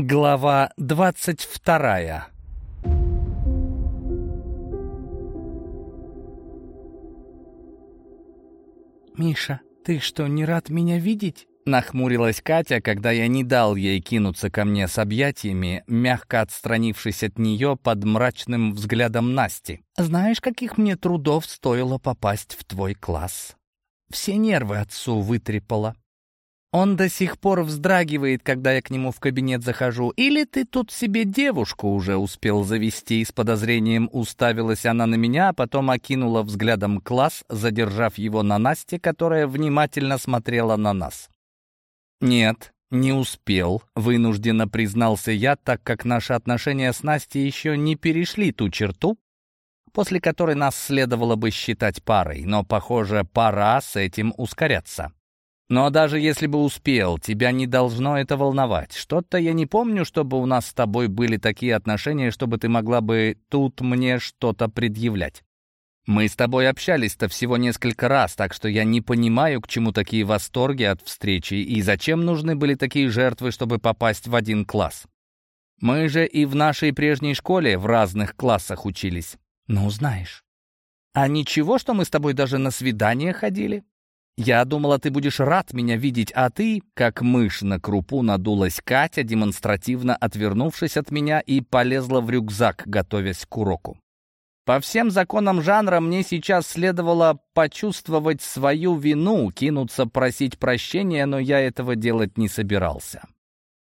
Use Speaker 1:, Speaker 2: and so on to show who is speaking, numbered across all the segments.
Speaker 1: Глава двадцать вторая «Миша, ты что, не рад меня видеть?» Нахмурилась Катя, когда я не дал ей кинуться ко мне с объятиями, мягко отстранившись от нее под мрачным взглядом Насти. «Знаешь, каких мне трудов стоило попасть в твой класс? Все нервы отцу вытрепала. Он до сих пор вздрагивает, когда я к нему в кабинет захожу. Или ты тут себе девушку уже успел завести?» С подозрением уставилась она на меня, а потом окинула взглядом класс, задержав его на Насте, которая внимательно смотрела на нас. «Нет, не успел», — вынужденно признался я, так как наши отношения с Настей еще не перешли ту черту, после которой нас следовало бы считать парой, но, похоже, пора с этим ускоряться. Но даже если бы успел, тебя не должно это волновать. Что-то я не помню, чтобы у нас с тобой были такие отношения, чтобы ты могла бы тут мне что-то предъявлять. Мы с тобой общались-то всего несколько раз, так что я не понимаю, к чему такие восторги от встречи и зачем нужны были такие жертвы, чтобы попасть в один класс. Мы же и в нашей прежней школе в разных классах учились. Ну, знаешь. А ничего, что мы с тобой даже на свидание ходили? Я думала, ты будешь рад меня видеть, а ты, как мышь на крупу, надулась Катя, демонстративно отвернувшись от меня и полезла в рюкзак, готовясь к уроку. По всем законам жанра мне сейчас следовало почувствовать свою вину, кинуться просить прощения, но я этого делать не собирался.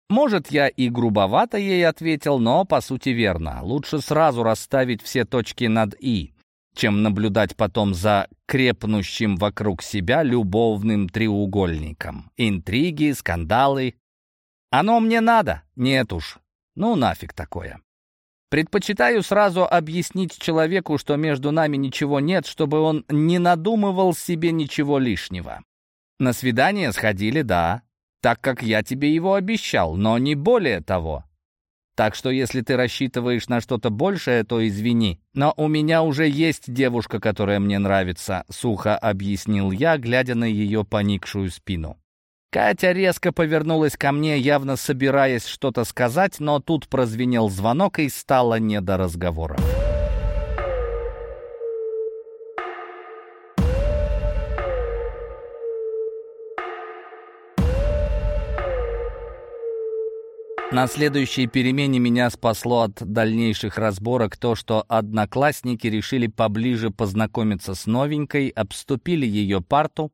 Speaker 1: Может, я и грубовато ей ответил, но по сути верно. Лучше сразу расставить все точки над «и», чем наблюдать потом за крепнущим вокруг себя любовным треугольником. Интриги, скандалы. Оно мне надо? Нет уж. Ну нафиг такое. Предпочитаю сразу объяснить человеку, что между нами ничего нет, чтобы он не надумывал себе ничего лишнего. На свидание сходили, да, так как я тебе его обещал, но не более того. Так что если ты рассчитываешь на что-то большее, то извини. Но у меня уже есть девушка, которая мне нравится», — сухо объяснил я, глядя на ее поникшую спину. Катя резко повернулась ко мне, явно собираясь что-то сказать, но тут прозвенел звонок и стало не до разговоров. На следующей перемене меня спасло от дальнейших разборок то, что одноклассники решили поближе познакомиться с новенькой, обступили ее парту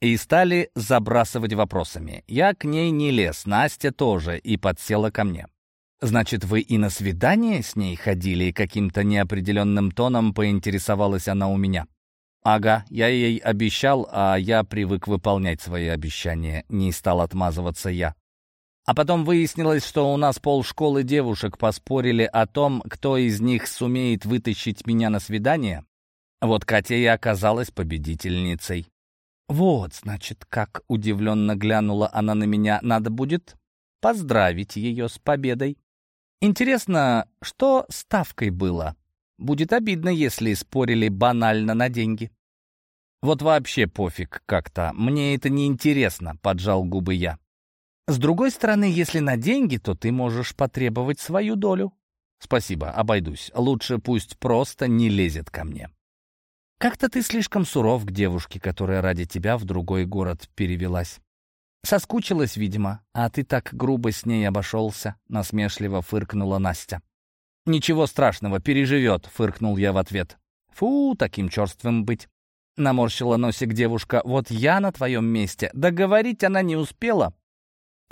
Speaker 1: и стали забрасывать вопросами. Я к ней не лез, Настя тоже, и подсела ко мне. «Значит, вы и на свидание с ней ходили?» Каким-то неопределенным тоном поинтересовалась она у меня. «Ага, я ей обещал, а я привык выполнять свои обещания», — не стал отмазываться я. А потом выяснилось, что у нас полшколы девушек поспорили о том, кто из них сумеет вытащить меня на свидание. Вот Катя и оказалась победительницей. «Вот, значит, как удивленно глянула она на меня. Надо будет поздравить ее с победой. Интересно, что ставкой было? Будет обидно, если спорили банально на деньги». «Вот вообще пофиг как-то. Мне это не интересно», — поджал губы я. С другой стороны, если на деньги, то ты можешь потребовать свою долю. Спасибо, обойдусь. Лучше пусть просто не лезет ко мне. Как-то ты слишком суров к девушке, которая ради тебя в другой город перевелась. Соскучилась, видимо, а ты так грубо с ней обошелся, насмешливо фыркнула Настя. «Ничего страшного, переживет», — фыркнул я в ответ. «Фу, таким черствым быть». Наморщила носик девушка. «Вот я на твоем месте». Договорить она не успела,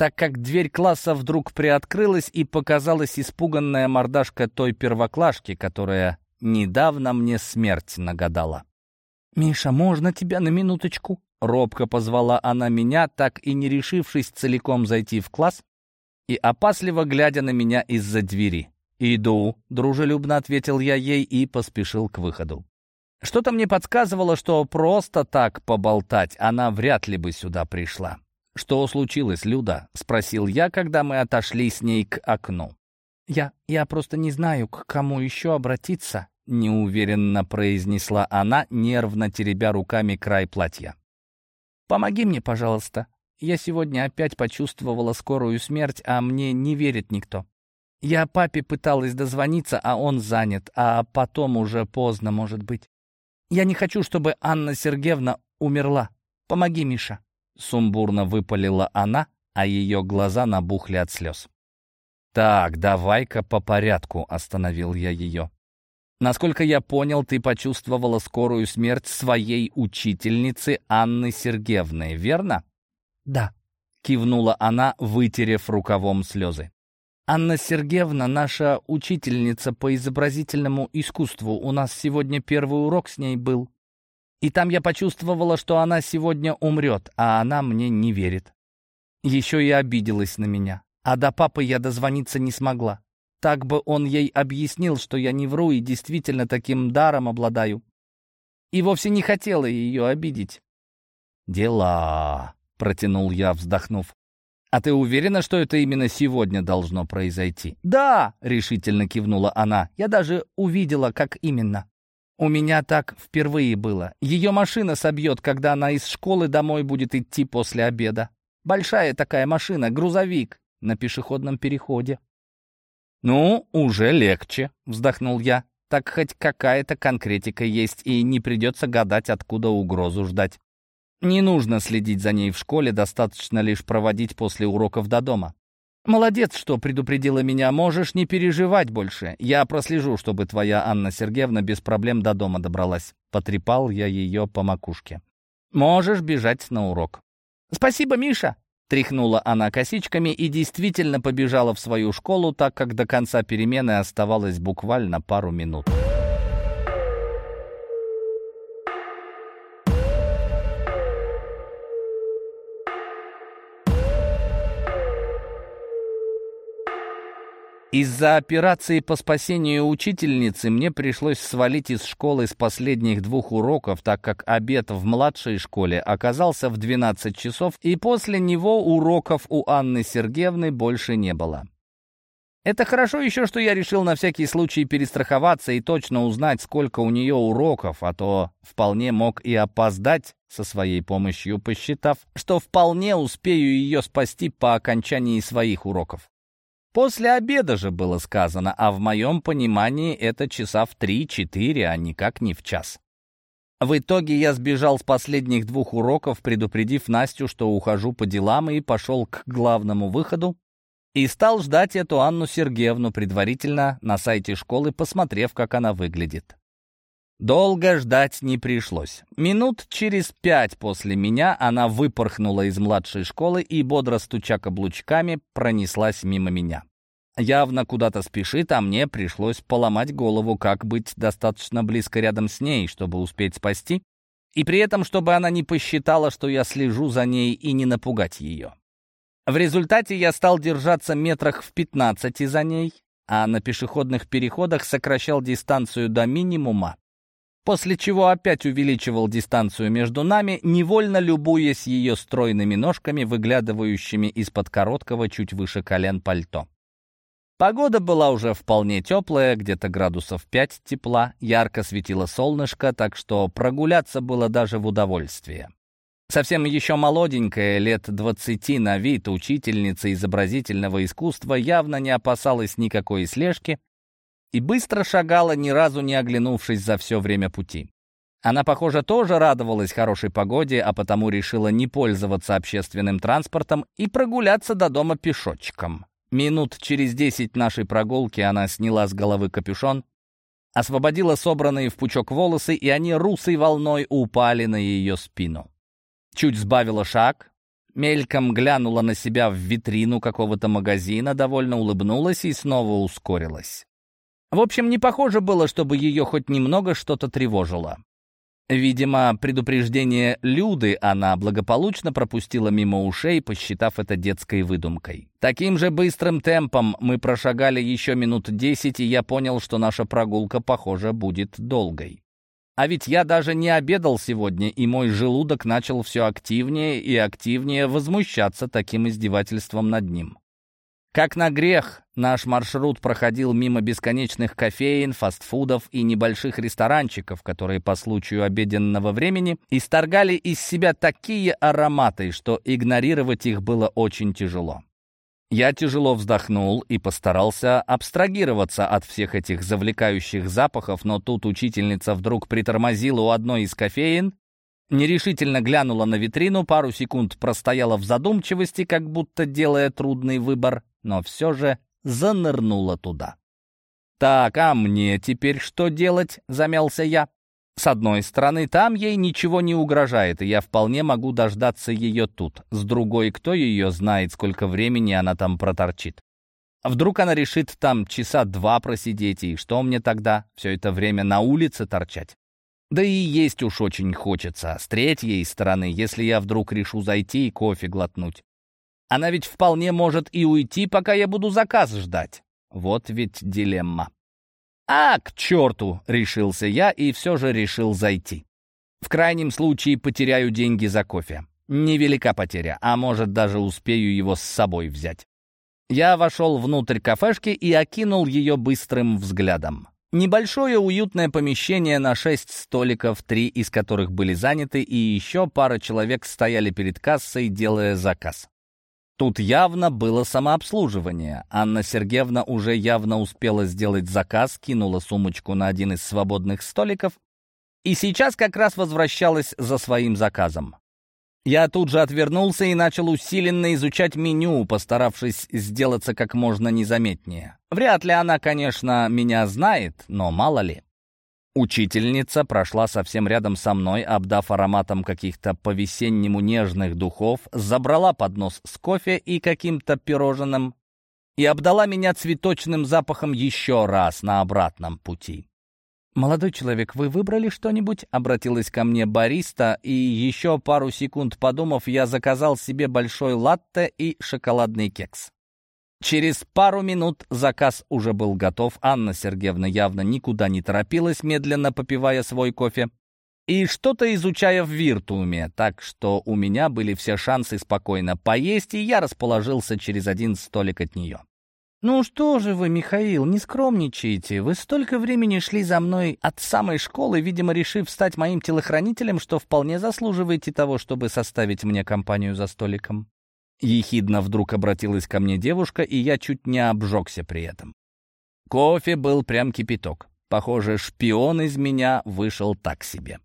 Speaker 1: так как дверь класса вдруг приоткрылась и показалась испуганная мордашка той первоклашки, которая недавно мне смерть нагадала. «Миша, можно тебя на минуточку?» Робко позвала она меня, так и не решившись целиком зайти в класс и опасливо глядя на меня из-за двери. «Иду», — дружелюбно ответил я ей и поспешил к выходу. Что-то мне подсказывало, что просто так поболтать она вряд ли бы сюда пришла. «Что случилось, Люда?» — спросил я, когда мы отошли с ней к окну. «Я... я просто не знаю, к кому еще обратиться», — неуверенно произнесла она, нервно теребя руками край платья. «Помоги мне, пожалуйста. Я сегодня опять почувствовала скорую смерть, а мне не верит никто. Я папе пыталась дозвониться, а он занят, а потом уже поздно, может быть. Я не хочу, чтобы Анна Сергеевна умерла. Помоги, Миша. Сумбурно выпалила она, а ее глаза набухли от слез. «Так, давай-ка по порядку», — остановил я ее. «Насколько я понял, ты почувствовала скорую смерть своей учительницы Анны Сергеевны, верно?» «Да», — кивнула она, вытерев рукавом слезы. «Анна Сергеевна — наша учительница по изобразительному искусству. У нас сегодня первый урок с ней был. И там я почувствовала, что она сегодня умрет, а она мне не верит. Еще и обиделась на меня. А до папы я дозвониться не смогла. Так бы он ей объяснил, что я не вру и действительно таким даром обладаю. И вовсе не хотела ее обидеть. «Дела», — протянул я, вздохнув. «А ты уверена, что это именно сегодня должно произойти?» «Да!» — решительно кивнула она. «Я даже увидела, как именно. У меня так впервые было. Ее машина собьет, когда она из школы домой будет идти после обеда. Большая такая машина, грузовик, на пешеходном переходе». «Ну, уже легче», — вздохнул я. «Так хоть какая-то конкретика есть, и не придется гадать, откуда угрозу ждать». Не нужно следить за ней в школе, достаточно лишь проводить после уроков до дома. Молодец, что предупредила меня, можешь не переживать больше. Я прослежу, чтобы твоя Анна Сергеевна без проблем до дома добралась. Потрепал я ее по макушке. Можешь бежать на урок. Спасибо, Миша. Тряхнула она косичками и действительно побежала в свою школу, так как до конца перемены оставалось буквально пару минут. Из-за операции по спасению учительницы мне пришлось свалить из школы с последних двух уроков, так как обед в младшей школе оказался в 12 часов, и после него уроков у Анны Сергеевны больше не было. Это хорошо еще, что я решил на всякий случай перестраховаться и точно узнать, сколько у нее уроков, а то вполне мог и опоздать со своей помощью, посчитав, что вполне успею ее спасти по окончании своих уроков. После обеда же было сказано, а в моем понимании это часа в три-четыре, а никак не в час. В итоге я сбежал с последних двух уроков, предупредив Настю, что ухожу по делам, и пошел к главному выходу, и стал ждать эту Анну Сергеевну, предварительно на сайте школы, посмотрев, как она выглядит. Долго ждать не пришлось. Минут через пять после меня она выпорхнула из младшей школы и, бодро стуча каблучками, пронеслась мимо меня. Явно куда-то спешит, а мне пришлось поломать голову, как быть достаточно близко рядом с ней, чтобы успеть спасти, и при этом, чтобы она не посчитала, что я слежу за ней и не напугать ее. В результате я стал держаться метрах в пятнадцати за ней, а на пешеходных переходах сокращал дистанцию до минимума, после чего опять увеличивал дистанцию между нами, невольно любуясь ее стройными ножками, выглядывающими из-под короткого чуть выше колен пальто. Погода была уже вполне теплая, где-то градусов 5 тепла, ярко светило солнышко, так что прогуляться было даже в удовольствие. Совсем еще молоденькая, лет 20 на вид, учительница изобразительного искусства явно не опасалась никакой слежки и быстро шагала, ни разу не оглянувшись за все время пути. Она, похоже, тоже радовалась хорошей погоде, а потому решила не пользоваться общественным транспортом и прогуляться до дома пешочком. Минут через десять нашей прогулки она сняла с головы капюшон, освободила собранные в пучок волосы, и они русой волной упали на ее спину. Чуть сбавила шаг, мельком глянула на себя в витрину какого-то магазина, довольно улыбнулась и снова ускорилась. В общем, не похоже было, чтобы ее хоть немного что-то тревожило. Видимо, предупреждение Люды она благополучно пропустила мимо ушей, посчитав это детской выдумкой. Таким же быстрым темпом мы прошагали еще минут десять, и я понял, что наша прогулка, похоже, будет долгой. А ведь я даже не обедал сегодня, и мой желудок начал все активнее и активнее возмущаться таким издевательством над ним. Как на грех, наш маршрут проходил мимо бесконечных кофеин, фастфудов и небольших ресторанчиков, которые по случаю обеденного времени исторгали из себя такие ароматы, что игнорировать их было очень тяжело. Я тяжело вздохнул и постарался абстрагироваться от всех этих завлекающих запахов, но тут учительница вдруг притормозила у одной из кофеин, нерешительно глянула на витрину, пару секунд простояла в задумчивости, как будто делая трудный выбор, но все же занырнула туда. «Так, а мне теперь что делать?» — замялся я. С одной стороны, там ей ничего не угрожает, и я вполне могу дождаться ее тут. С другой, кто ее знает, сколько времени она там проторчит. Вдруг она решит там часа два просидеть, и что мне тогда? Все это время на улице торчать? Да и есть уж очень хочется. С третьей стороны, если я вдруг решу зайти и кофе глотнуть. Она ведь вполне может и уйти, пока я буду заказ ждать. Вот ведь дилемма. «А, к черту!» — решился я и все же решил зайти. В крайнем случае потеряю деньги за кофе. Невелика потеря, а может даже успею его с собой взять. Я вошел внутрь кафешки и окинул ее быстрым взглядом. Небольшое уютное помещение на шесть столиков, три из которых были заняты, и еще пара человек стояли перед кассой, делая заказ. Тут явно было самообслуживание. Анна Сергеевна уже явно успела сделать заказ, кинула сумочку на один из свободных столиков и сейчас как раз возвращалась за своим заказом. Я тут же отвернулся и начал усиленно изучать меню, постаравшись сделаться как можно незаметнее. Вряд ли она, конечно, меня знает, но мало ли. Учительница прошла совсем рядом со мной, обдав ароматом каких-то по-весеннему нежных духов, забрала поднос с кофе и каким-то пирожным и обдала меня цветочным запахом еще раз на обратном пути. «Молодой человек, вы выбрали что-нибудь?» — обратилась ко мне бариста, и еще пару секунд подумав, я заказал себе большой латте и шоколадный кекс. Через пару минут заказ уже был готов. Анна Сергеевна явно никуда не торопилась, медленно попивая свой кофе и что-то изучая в виртууме, так что у меня были все шансы спокойно поесть, и я расположился через один столик от нее. «Ну что же вы, Михаил, не скромничайте. Вы столько времени шли за мной от самой школы, видимо, решив стать моим телохранителем, что вполне заслуживаете того, чтобы составить мне компанию за столиком». Ехидно вдруг обратилась ко мне девушка, и я чуть не обжегся при этом. Кофе был прям кипяток. Похоже, шпион из меня вышел так себе.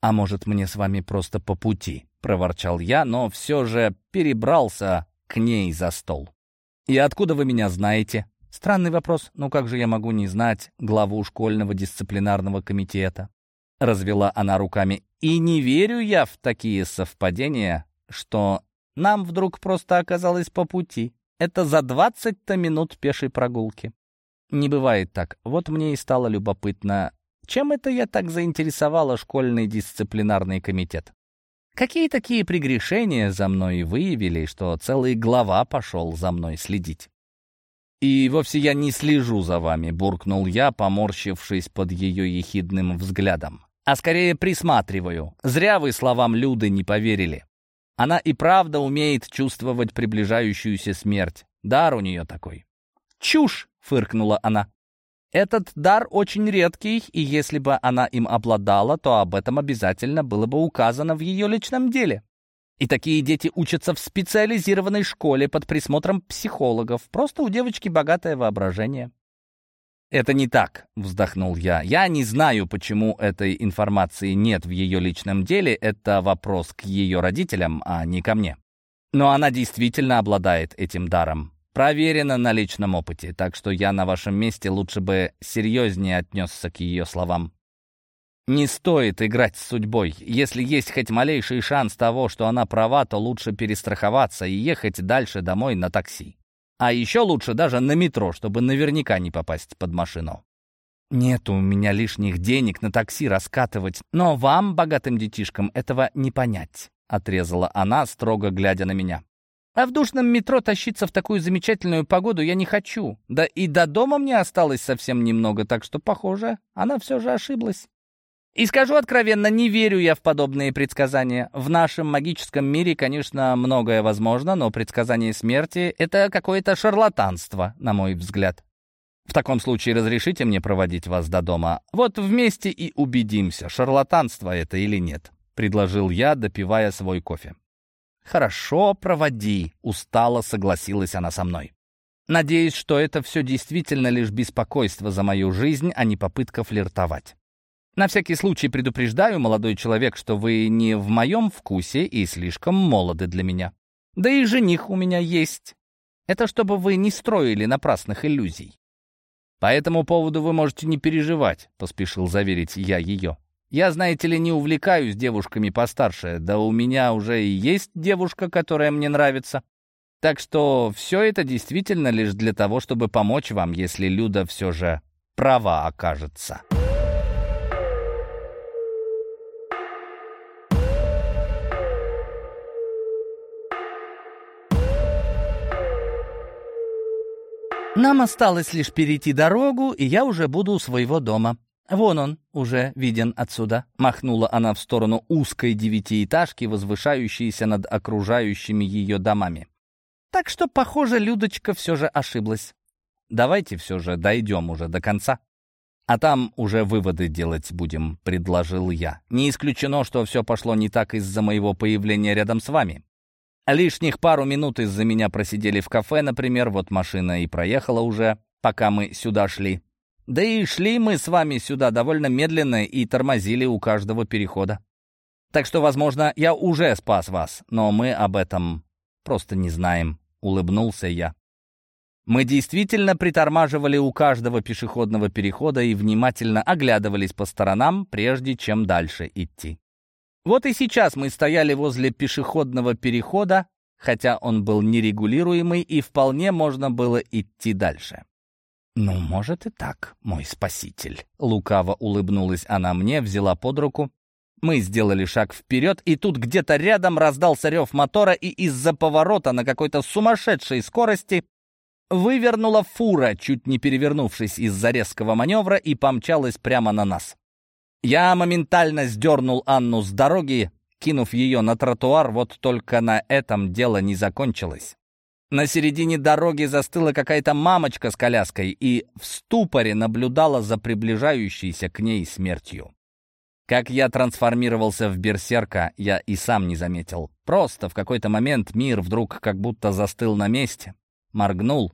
Speaker 1: «А может, мне с вами просто по пути?» — проворчал я, но все же перебрался к ней за стол. «И откуда вы меня знаете?» Странный вопрос, ну как же я могу не знать главу школьного дисциплинарного комитета? Развела она руками. И не верю я в такие совпадения, что нам вдруг просто оказалось по пути. Это за 20-то минут пешей прогулки. Не бывает так. Вот мне и стало любопытно, чем это я так заинтересовала школьный дисциплинарный комитет? Какие такие прегрешения за мной выявили, что целый глава пошел за мной следить? «И вовсе я не слежу за вами», — буркнул я, поморщившись под ее ехидным взглядом. «А скорее присматриваю. Зря вы словам Люды не поверили. Она и правда умеет чувствовать приближающуюся смерть. Дар у нее такой. «Чушь!» — фыркнула она. «Этот дар очень редкий, и если бы она им обладала, то об этом обязательно было бы указано в ее личном деле. И такие дети учатся в специализированной школе под присмотром психологов. Просто у девочки богатое воображение». «Это не так», — вздохнул я. «Я не знаю, почему этой информации нет в ее личном деле. Это вопрос к ее родителям, а не ко мне. Но она действительно обладает этим даром. Проверено на личном опыте, так что я на вашем месте лучше бы серьезнее отнесся к ее словам. Не стоит играть с судьбой. Если есть хоть малейший шанс того, что она права, то лучше перестраховаться и ехать дальше домой на такси. А еще лучше даже на метро, чтобы наверняка не попасть под машину. Нет у меня лишних денег на такси раскатывать, но вам, богатым детишкам, этого не понять, отрезала она, строго глядя на меня. А в душном метро тащиться в такую замечательную погоду я не хочу. Да и до дома мне осталось совсем немного, так что, похоже, она все же ошиблась. И скажу откровенно, не верю я в подобные предсказания. В нашем магическом мире, конечно, многое возможно, но предсказание смерти — это какое-то шарлатанство, на мой взгляд. В таком случае разрешите мне проводить вас до дома. Вот вместе и убедимся, шарлатанство это или нет», — предложил я, допивая свой кофе. «Хорошо, проводи», — устало согласилась она со мной. Надеюсь, что это все действительно лишь беспокойство за мою жизнь, а не попытка флиртовать. На всякий случай предупреждаю, молодой человек, что вы не в моем вкусе и слишком молоды для меня. Да и жених у меня есть. Это чтобы вы не строили напрасных иллюзий. По этому поводу вы можете не переживать, поспешил заверить я ее. Я, знаете ли, не увлекаюсь девушками постарше, да у меня уже и есть девушка, которая мне нравится. Так что все это действительно лишь для того, чтобы помочь вам, если Люда все же права окажется. Нам осталось лишь перейти дорогу, и я уже буду у своего дома. Вон он, уже виден отсюда. Махнула она в сторону узкой девятиэтажки, возвышающейся над окружающими ее домами. Так что, похоже, Людочка все же ошиблась. Давайте все же дойдем уже до конца. А там уже выводы делать будем, предложил я. Не исключено, что все пошло не так из-за моего появления рядом с вами. Лишних пару минут из-за меня просидели в кафе, например, вот машина и проехала уже, пока мы сюда шли. Да и шли мы с вами сюда довольно медленно и тормозили у каждого перехода. Так что, возможно, я уже спас вас, но мы об этом просто не знаем, улыбнулся я. Мы действительно притормаживали у каждого пешеходного перехода и внимательно оглядывались по сторонам, прежде чем дальше идти. Вот и сейчас мы стояли возле пешеходного перехода, хотя он был нерегулируемый, и вполне можно было идти дальше. «Ну, может и так, мой спаситель», — лукаво улыбнулась она мне, взяла под руку. Мы сделали шаг вперед, и тут где-то рядом раздался рев мотора, и из-за поворота на какой-то сумасшедшей скорости вывернула фура, чуть не перевернувшись из-за резкого маневра, и помчалась прямо на нас. Я моментально сдернул Анну с дороги, кинув ее на тротуар, вот только на этом дело не закончилось. На середине дороги застыла какая-то мамочка с коляской и в ступоре наблюдала за приближающейся к ней смертью. Как я трансформировался в берсерка, я и сам не заметил. Просто в какой-то момент мир вдруг как будто застыл на месте, моргнул,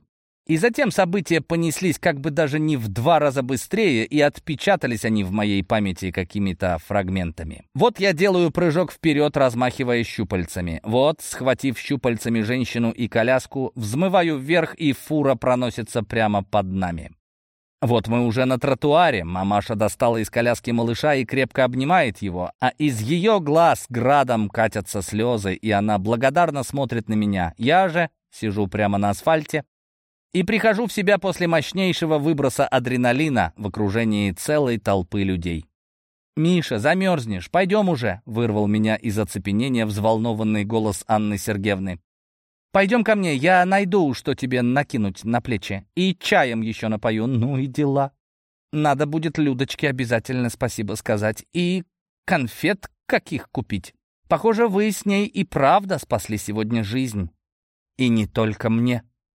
Speaker 1: и затем события понеслись как бы даже не в два раза быстрее, и отпечатались они в моей памяти какими-то фрагментами. Вот я делаю прыжок вперед, размахивая щупальцами. Вот, схватив щупальцами женщину и коляску, взмываю вверх, и фура проносится прямо под нами. Вот мы уже на тротуаре. Мамаша достала из коляски малыша и крепко обнимает его, а из ее глаз градом катятся слезы, и она благодарно смотрит на меня. Я же сижу прямо на асфальте, и прихожу в себя после мощнейшего выброса адреналина в окружении целой толпы людей. «Миша, замерзнешь, пойдем уже!» — вырвал меня из оцепенения взволнованный голос Анны Сергеевны. «Пойдем ко мне, я найду, что тебе накинуть на плечи. И чаем еще напою, ну и дела. Надо будет Людочке обязательно спасибо сказать. И конфет каких купить. Похоже, вы с ней и правда спасли сегодня жизнь. И не только мне».